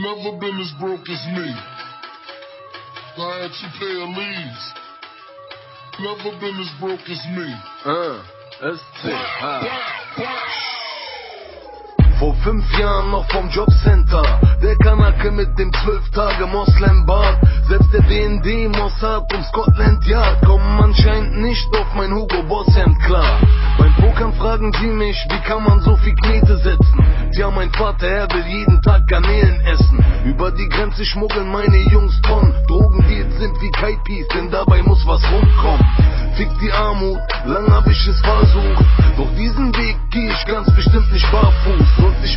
Never been as broke as me. I had to pay a lease. Never been as broke as me. Uh, SC, Vor fünf Jahren noch vom Jobcenter. Der Kanake mit dem zwölf Tage Moslem-Bart. Selbst der BND Mossad und Scotland Yard kommen anscheinend nicht auf mein Hugo Boss Hemd klar. Beim Pokern fragen sie mich, wie kann man so viel Knete setzen? Tja, mein Vater, er will jeden Tag Garnelen essen. Über die Grenze schmuggeln meine Jungs Tonnen. Drogendeals sind wie Kaipies, denn dabei muss was rumkommen. Fick die Armut, lang hab ich es versucht.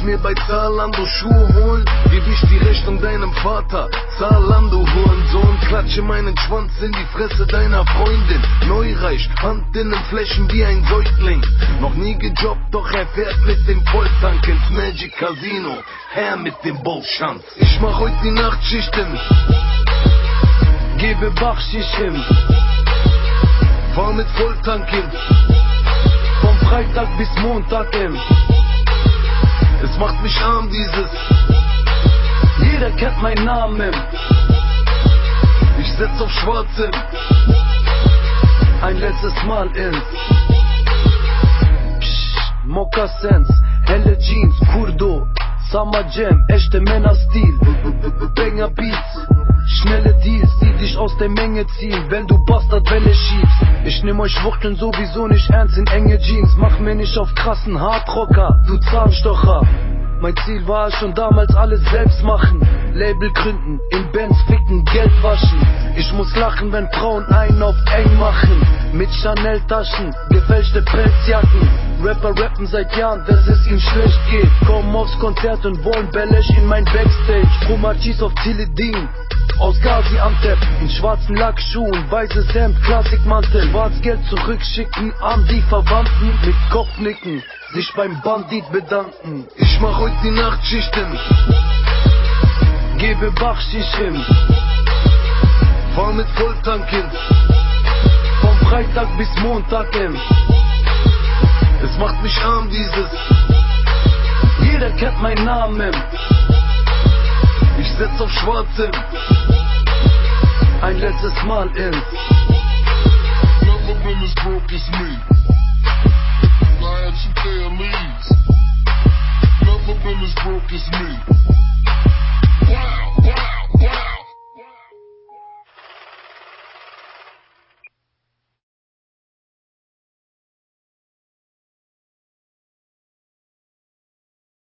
Mir bei Zalando Schuhe holen, geb ich die Rechnung deinem Vater. Zalando Hurensohn, klatsche meinen Schwanz in die Fresse deiner Freundin. Neureich, Hand in den Flächen wie ein Säugling. Noch nie gejobbt, doch er fährt mit dem Volltank ins Magic Casino. Herr mit dem Bullschanz. Ich mach heute die Nachtschichten. Gebe Bachschicht hin. Fahr mit Volltank hin. Vom Freitag bis Montag hin. Mich arm, dieses. Jeder kennt meinen Namen. Ich setz auf Schwarze. Ein letztes Mal ins. Mokassins, helle Jeans, Kurdo. Summer Jam, echte Männerstil. Banger Beats. Schnelle Deals, die dich aus der Menge ziehen, wenn du Bastardwelle schiebst. Ich nehm euch Wuchteln sowieso nicht ernst in enge Jeans. Mach mir nicht auf krassen Hardrocker, du Zahnstocher. Mein Ziel war schon damals alles selbst machen. Label gründen, in Bands ficken, Geld waschen. Ich muss lachen, wenn Frauen einen auf eng machen. Mit Chanel-Taschen, gefälschte Pelzjacken. Rapper rappen seit Jahren, dass es ihnen schlecht geht. Kommen aufs Konzert und wollen Bellesch in mein Backstage. Brumachis auf Tilidin. Aus Gaziantep, in schwarzen Lackschuhen, weißes Hemd, Klassikmantel, Schwarzgeld zurückschicken an die Verwandten mit Kopfnicken, sich beim Bandit bedanken. Mach heute die Nachtschichten, gebe Bachschicht hin, fahr mit Volltank hin, vom Freitag bis Montag hin. Es macht mich arm, dieses, jeder kennt meinen Namen. Ich setz auf Schwarze. Ein letztes Mal ins. Never been as broke as me. I had to